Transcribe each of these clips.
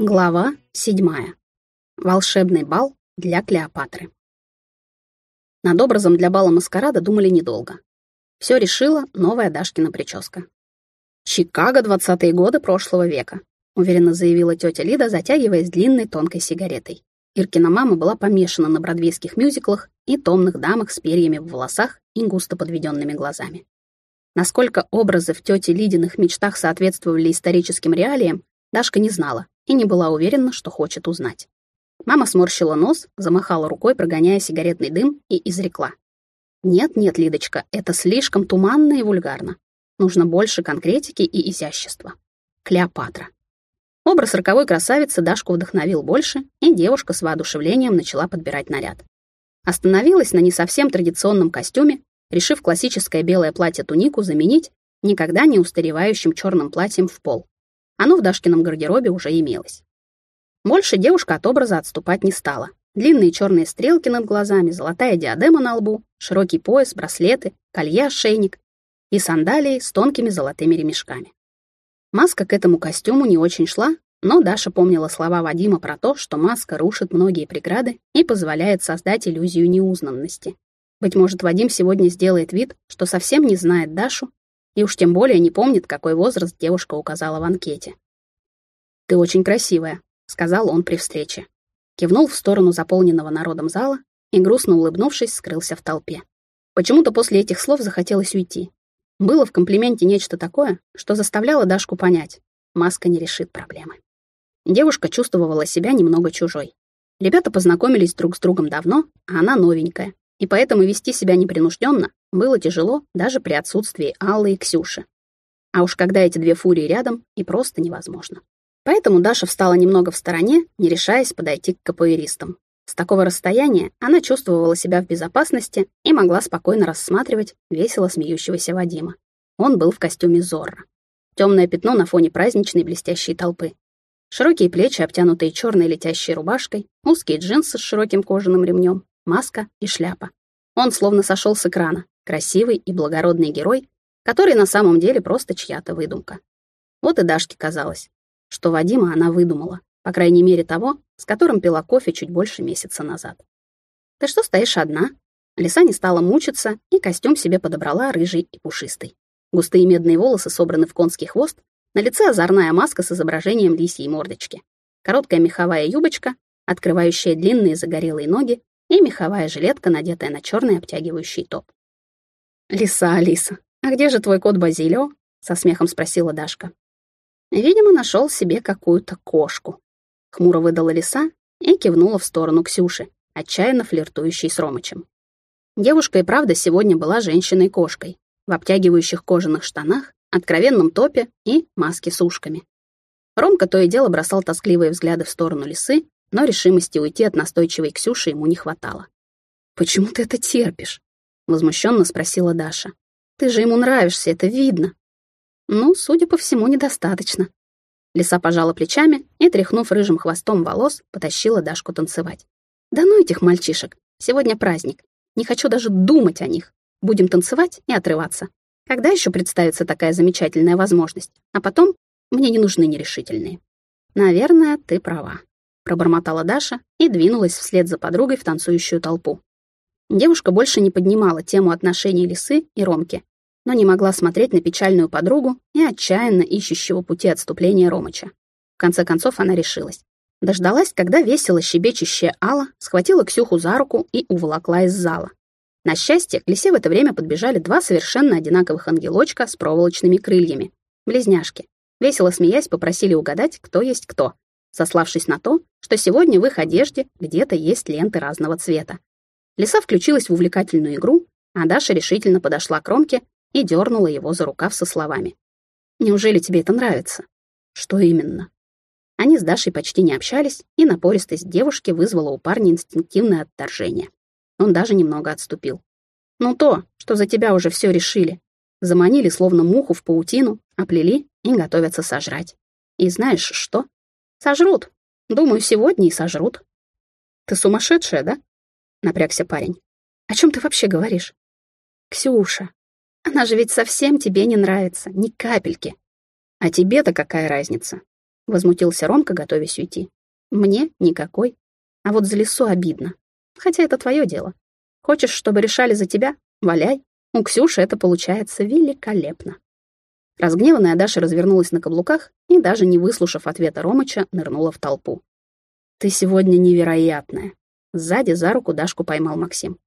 Глава седьмая. Волшебный бал для Клеопатры. Над образом для бала маскарада думали недолго. Все решила новая Дашкина прическа. «Чикаго, двадцатые годы прошлого века», — уверенно заявила тетя Лида, затягиваясь длинной тонкой сигаретой. Иркина мама была помешана на бродвейских мюзиклах и томных дамах с перьями в волосах и густо подведенными глазами. Насколько образы в тете Лидиных мечтах соответствовали историческим реалиям, Дашка не знала и не была уверена, что хочет узнать. Мама сморщила нос, замахала рукой, прогоняя сигаретный дым, и изрекла. «Нет-нет, Лидочка, это слишком туманно и вульгарно. Нужно больше конкретики и изящества. Клеопатра». Образ роковой красавицы Дашку вдохновил больше, и девушка с воодушевлением начала подбирать наряд. Остановилась на не совсем традиционном костюме, решив классическое белое платье-тунику заменить никогда не устаревающим черным платьем в пол. Оно в Дашкином гардеробе уже имелось. Больше девушка от образа отступать не стала. Длинные черные стрелки над глазами, золотая диадема на лбу, широкий пояс, браслеты, колье, ошейник и сандалии с тонкими золотыми ремешками. Маска к этому костюму не очень шла, но Даша помнила слова Вадима про то, что маска рушит многие преграды и позволяет создать иллюзию неузнанности. Быть может, Вадим сегодня сделает вид, что совсем не знает Дашу и уж тем более не помнит, какой возраст девушка указала в анкете. «Ты очень красивая», сказал он при встрече. Кивнул в сторону заполненного народом зала и, грустно улыбнувшись, скрылся в толпе. Почему-то после этих слов захотелось уйти. Было в комплименте нечто такое, что заставляло Дашку понять, маска не решит проблемы. Девушка чувствовала себя немного чужой. Ребята познакомились друг с другом давно, а она новенькая, и поэтому вести себя непринужденно было тяжело даже при отсутствии Аллы и Ксюши. А уж когда эти две фурии рядом, и просто невозможно. Поэтому Даша встала немного в стороне, не решаясь подойти к капоэристам. С такого расстояния она чувствовала себя в безопасности и могла спокойно рассматривать весело смеющегося Вадима. Он был в костюме Зорро. Темное пятно на фоне праздничной блестящей толпы. Широкие плечи, обтянутые черной летящей рубашкой, узкие джинсы с широким кожаным ремнем, маска и шляпа. Он словно сошел с экрана, красивый и благородный герой, который на самом деле просто чья-то выдумка. Вот и Дашке казалось, что Вадима она выдумала, по крайней мере того, с которым пила кофе чуть больше месяца назад. «Ты что стоишь одна?» Лиса не стала мучиться и костюм себе подобрала рыжий и пушистый. Густые медные волосы собраны в конский хвост, на лице озорная маска с изображением лисьей мордочки, короткая меховая юбочка, открывающая длинные загорелые ноги и меховая жилетка, надетая на черный обтягивающий топ. «Лиса, Алиса, а где же твой кот Базилио?» — со смехом спросила Дашка. Видимо, нашел себе какую-то кошку. Хмуро выдала лиса и кивнула в сторону Ксюши, отчаянно флиртующей с Ромычем. Девушка и правда сегодня была женщиной-кошкой, в обтягивающих кожаных штанах, откровенном топе и маске с ушками. Ромка то и дело бросал тоскливые взгляды в сторону лисы, но решимости уйти от настойчивой Ксюши ему не хватало. «Почему ты это терпишь?» — возмущенно спросила Даша. «Ты же ему нравишься, это видно». Ну, судя по всему, недостаточно. Лиса пожала плечами и, тряхнув рыжим хвостом волос, потащила Дашку танцевать. «Да ну этих мальчишек! Сегодня праздник. Не хочу даже думать о них. Будем танцевать и отрываться. Когда еще представится такая замечательная возможность? А потом мне не нужны нерешительные». «Наверное, ты права», — пробормотала Даша и двинулась вслед за подругой в танцующую толпу. Девушка больше не поднимала тему отношений Лисы и Ромки, но не могла смотреть на печальную подругу и отчаянно ищущего пути отступления Ромыча. В конце концов она решилась. Дождалась, когда весело щебечущая Алла схватила Ксюху за руку и уволокла из зала. На счастье, к лисе в это время подбежали два совершенно одинаковых ангелочка с проволочными крыльями. Близняшки. Весело смеясь, попросили угадать, кто есть кто, сославшись на то, что сегодня в их одежде где-то есть ленты разного цвета. Лиса включилась в увлекательную игру, а Даша решительно подошла к Ромке и дернула его за рукав со словами. «Неужели тебе это нравится?» «Что именно?» Они с Дашей почти не общались, и напористость девушки вызвала у парня инстинктивное отторжение. Он даже немного отступил. «Ну то, что за тебя уже все решили. Заманили словно муху в паутину, оплели и готовятся сожрать. И знаешь что? Сожрут. Думаю, сегодня и сожрут». «Ты сумасшедшая, да?» — напрягся парень. «О чем ты вообще говоришь?» «Ксюша, Она же ведь совсем тебе не нравится, ни капельки. А тебе-то какая разница? Возмутился Ромка, готовясь уйти. Мне никакой. А вот за лесу обидно. Хотя это твое дело. Хочешь, чтобы решали за тебя? Валяй. У Ксюши это получается великолепно. Разгневанная Даша развернулась на каблуках и, даже не выслушав ответа Ромыча, нырнула в толпу. «Ты сегодня невероятная!» Сзади за руку Дашку поймал Максим.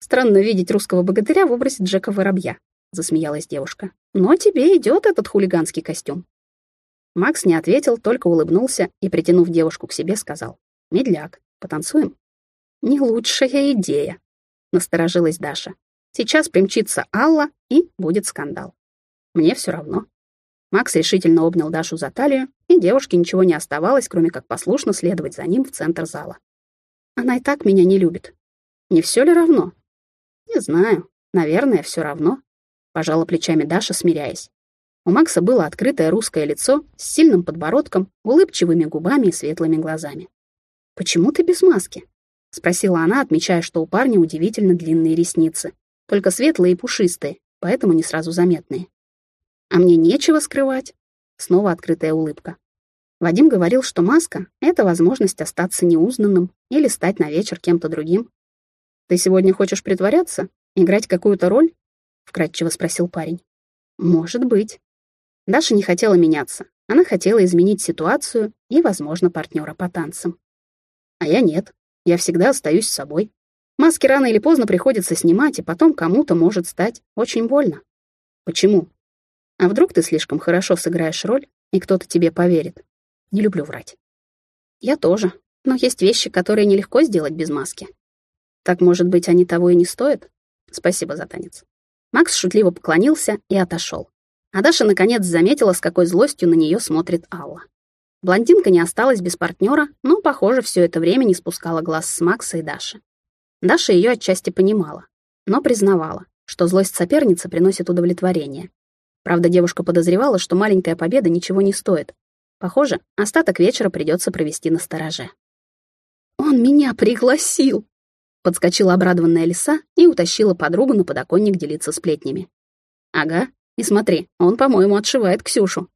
«Странно видеть русского богатыря в образе Джека Воробья», — засмеялась девушка. «Но тебе идет этот хулиганский костюм». Макс не ответил, только улыбнулся и, притянув девушку к себе, сказал. «Медляк, потанцуем?» «Не лучшая идея», — насторожилась Даша. «Сейчас примчится Алла, и будет скандал». «Мне все равно». Макс решительно обнял Дашу за талию, и девушке ничего не оставалось, кроме как послушно следовать за ним в центр зала. «Она и так меня не любит. Не все ли равно?» «Не знаю. Наверное, все равно», — пожала плечами Даша, смиряясь. У Макса было открытое русское лицо с сильным подбородком, улыбчивыми губами и светлыми глазами. «Почему ты без маски?» — спросила она, отмечая, что у парня удивительно длинные ресницы, только светлые и пушистые, поэтому не сразу заметные. «А мне нечего скрывать», — снова открытая улыбка. Вадим говорил, что маска — это возможность остаться неузнанным или стать на вечер кем-то другим. «Ты сегодня хочешь притворяться? Играть какую-то роль?» — вкратчиво спросил парень. «Может быть». Даша не хотела меняться. Она хотела изменить ситуацию и, возможно, партнера по танцам. А я нет. Я всегда остаюсь собой. Маски рано или поздно приходится снимать, и потом кому-то может стать очень больно. Почему? А вдруг ты слишком хорошо сыграешь роль, и кто-то тебе поверит? Не люблю врать. Я тоже. Но есть вещи, которые нелегко сделать без маски. Так, может быть, они того и не стоят? Спасибо за танец. Макс шутливо поклонился и отошел. А Даша наконец заметила, с какой злостью на нее смотрит Алла. Блондинка не осталась без партнера, но, похоже, все это время не спускала глаз с Макса и Даши. Даша ее отчасти понимала, но признавала, что злость соперницы приносит удовлетворение. Правда, девушка подозревала, что маленькая победа ничего не стоит. Похоже, остаток вечера придется провести на стороже. «Он меня пригласил!» Подскочила обрадованная лиса и утащила подругу на подоконник делиться сплетнями. «Ага, и смотри, он, по-моему, отшивает Ксюшу»,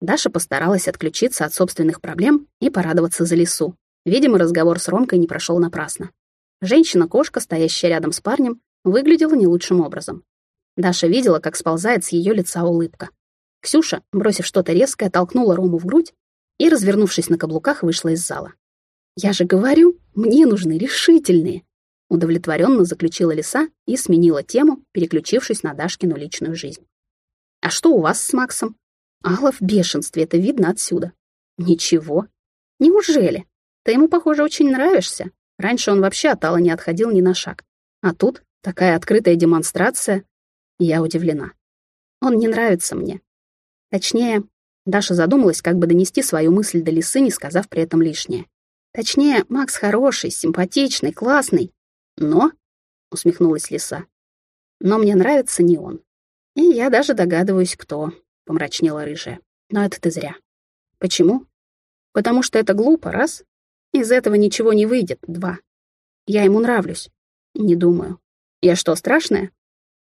Даша постаралась отключиться от собственных проблем и порадоваться за лесу. Видимо, разговор с Ромкой не прошел напрасно. Женщина-кошка, стоящая рядом с парнем, выглядела не лучшим образом. Даша видела, как сползает с ее лица улыбка. Ксюша, бросив что-то резкое, толкнула Рому в грудь и, развернувшись на каблуках, вышла из зала. «Я же говорю, мне нужны решительные!» Удовлетворенно заключила лиса и сменила тему, переключившись на Дашкину личную жизнь. «А что у вас с Максом? Алла в бешенстве, это видно отсюда. Ничего. Неужели? Ты ему, похоже, очень нравишься. Раньше он вообще от Аллы не отходил ни на шаг. А тут такая открытая демонстрация. Я удивлена. Он не нравится мне. Точнее, Даша задумалась, как бы донести свою мысль до лисы, не сказав при этом лишнее. Точнее, Макс хороший, симпатичный, классный. Но, — усмехнулась лиса, — но мне нравится не он. И я даже догадываюсь, кто помрачнела рыжая. Но это ты зря. Почему? Потому что это глупо, раз. Из этого ничего не выйдет, два. Я ему нравлюсь. Не думаю. Я что, страшная?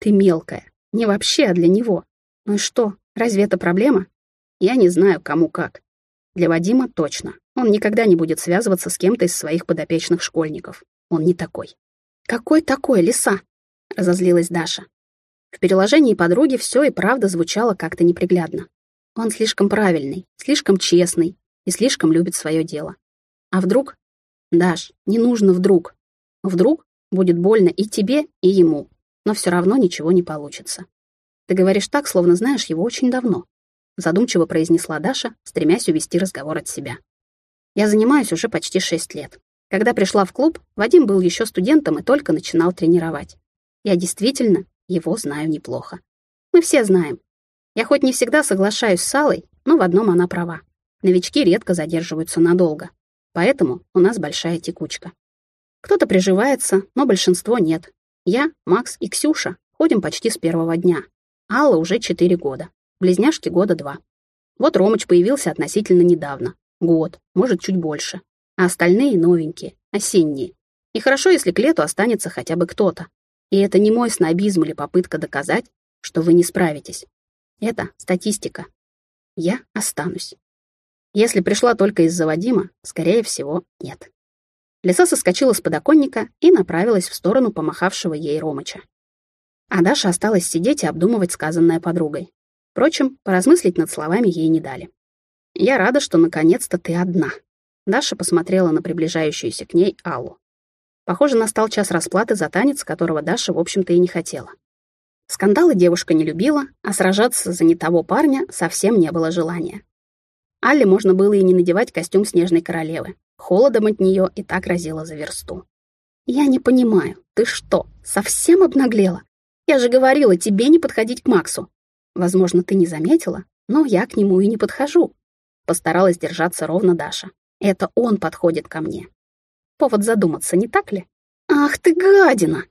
Ты мелкая. Не вообще, а для него. Ну и что, разве это проблема? Я не знаю, кому как. Для Вадима точно. Он никогда не будет связываться с кем-то из своих подопечных школьников. Он не такой. «Какой такой, лиса?» — разозлилась Даша. В переложении подруги все и правда звучало как-то неприглядно. Он слишком правильный, слишком честный и слишком любит свое дело. А вдруг? Даш, не нужно вдруг. Вдруг будет больно и тебе, и ему, но все равно ничего не получится. Ты говоришь так, словно знаешь его очень давно. Задумчиво произнесла Даша, стремясь увести разговор от себя. Я занимаюсь уже почти шесть лет. Когда пришла в клуб, Вадим был еще студентом и только начинал тренировать. Я действительно его знаю неплохо. Мы все знаем. Я хоть не всегда соглашаюсь с Аллой, но в одном она права. Новички редко задерживаются надолго. Поэтому у нас большая текучка. Кто-то приживается, но большинство нет. Я, Макс и Ксюша ходим почти с первого дня. Алла уже четыре года. Близняшки года два. Вот Ромыч появился относительно недавно. Год, может, чуть больше. А остальные новенькие, осенние. И хорошо, если к лету останется хотя бы кто-то. И это не мой снобизм или попытка доказать, что вы не справитесь. Это статистика. Я останусь. Если пришла только из-за Вадима, скорее всего, нет. Лиса соскочила с подоконника и направилась в сторону помахавшего ей Ромыча. А Даша осталась сидеть и обдумывать сказанное подругой. Впрочем, поразмыслить над словами ей не дали. «Я рада, что наконец-то ты одна». Даша посмотрела на приближающуюся к ней Аллу. Похоже, настал час расплаты за танец, которого Даша, в общем-то, и не хотела. Скандалы девушка не любила, а сражаться за не того парня совсем не было желания. Алле можно было и не надевать костюм снежной королевы. Холодом от нее и так разило за версту. «Я не понимаю, ты что, совсем обнаглела? Я же говорила тебе не подходить к Максу. Возможно, ты не заметила, но я к нему и не подхожу». Постаралась держаться ровно Даша. «Это он подходит ко мне». Повод задуматься, не так ли? «Ах ты гадина!»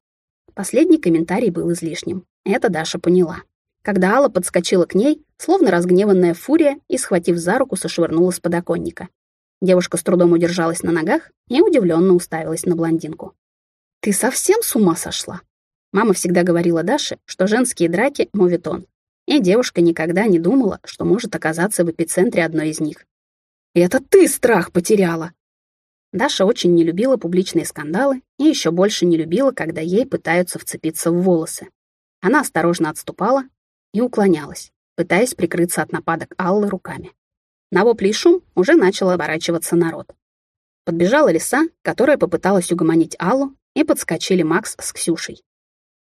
Последний комментарий был излишним. Это Даша поняла. Когда Алла подскочила к ней, словно разгневанная фурия, и, схватив за руку, сошвырнула с подоконника. Девушка с трудом удержалась на ногах и удивленно уставилась на блондинку. «Ты совсем с ума сошла?» Мама всегда говорила Даше, что женские драки — моветон. И девушка никогда не думала, что может оказаться в эпицентре одной из них. «Это ты страх потеряла!» Даша очень не любила публичные скандалы и еще больше не любила, когда ей пытаются вцепиться в волосы. Она осторожно отступала и уклонялась, пытаясь прикрыться от нападок Аллы руками. На вопли и шум уже начал оборачиваться народ. Подбежала лиса, которая попыталась угомонить Аллу, и подскочили Макс с Ксюшей.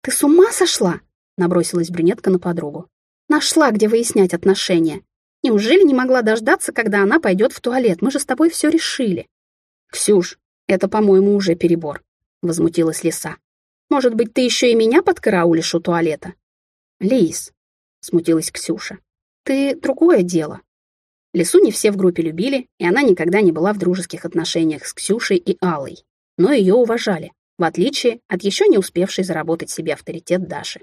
«Ты с ума сошла?» — набросилась брюнетка на подругу. «Нашла, где выяснять отношения. Неужели не могла дождаться, когда она пойдет в туалет? Мы же с тобой все решили». «Ксюш, это, по-моему, уже перебор», — возмутилась лиса. «Может быть, ты еще и меня подкараулишь у туалета?» «Лис», — смутилась Ксюша, — «ты другое дело. Лису не все в группе любили, и она никогда не была в дружеских отношениях с Ксюшей и Аллой. Но ее уважали, в отличие от еще не успевшей заработать себе авторитет Даши.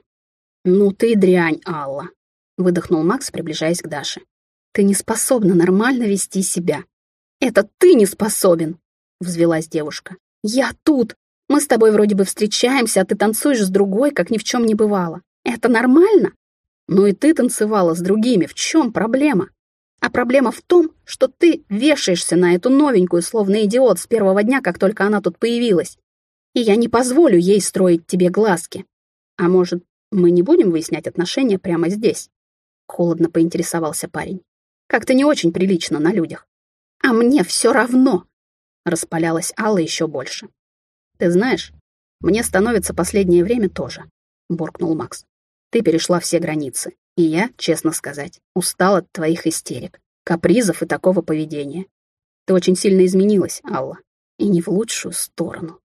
«Ну ты дрянь, Алла!» — выдохнул Макс, приближаясь к Даше. «Ты не способна нормально вести себя». «Это ты не способен!» — взвелась девушка. «Я тут! Мы с тобой вроде бы встречаемся, а ты танцуешь с другой, как ни в чем не бывало. Это нормально?» «Ну и ты танцевала с другими, в чем проблема?» А проблема в том, что ты вешаешься на эту новенькую, словно идиот, с первого дня, как только она тут появилась. И я не позволю ей строить тебе глазки. А может, мы не будем выяснять отношения прямо здесь?» Холодно поинтересовался парень. «Как-то не очень прилично на людях». «А мне все равно!» Распалялась Алла еще больше. «Ты знаешь, мне становится последнее время тоже», — буркнул Макс. «Ты перешла все границы. И я, честно сказать, устал от твоих истерик, капризов и такого поведения. Ты очень сильно изменилась, Алла, и не в лучшую сторону.